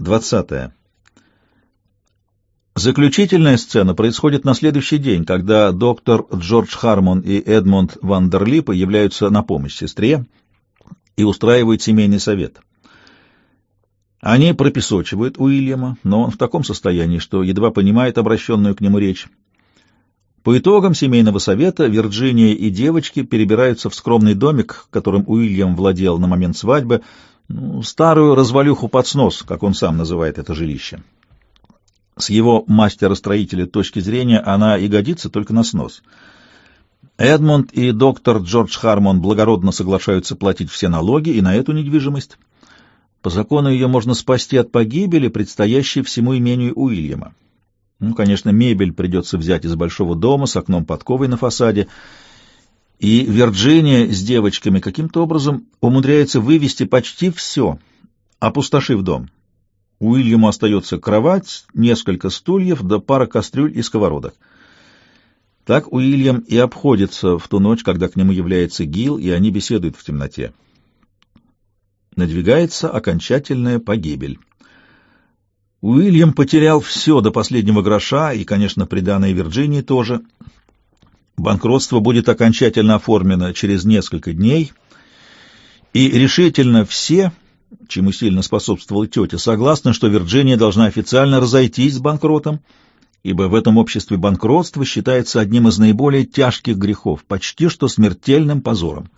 20. Заключительная сцена происходит на следующий день, когда доктор Джордж Хармон и Эдмонд Вандерлип являются на помощь сестре и устраивают семейный совет. Они пропесочивают Уильяма, но он в таком состоянии, что едва понимает обращенную к нему речь. По итогам семейного совета Вирджиния и девочки перебираются в скромный домик, которым Уильям владел на момент свадьбы, старую развалюху под снос, как он сам называет это жилище. С его мастера-строителя точки зрения она и годится только на снос. Эдмонд и доктор Джордж Хармон благородно соглашаются платить все налоги и на эту недвижимость. По закону ее можно спасти от погибели, предстоящей всему имению Уильяма. Ну, конечно, мебель придется взять из большого дома с окном подковой на фасаде, и Вирджиния с девочками каким-то образом умудряется вывести почти все, опустошив дом. Уильяму остается кровать, несколько стульев да пара кастрюль и сковородок. Так Уильям и обходится в ту ночь, когда к нему является Гил, и они беседуют в темноте. Надвигается окончательная погибель. Уильям потерял все до последнего гроша, и, конечно, приданное Вирджинии тоже. Банкротство будет окончательно оформлено через несколько дней, и решительно все, чему сильно способствовала тетя, согласны, что Вирджиния должна официально разойтись с банкротом, ибо в этом обществе банкротство считается одним из наиболее тяжких грехов, почти что смертельным позором.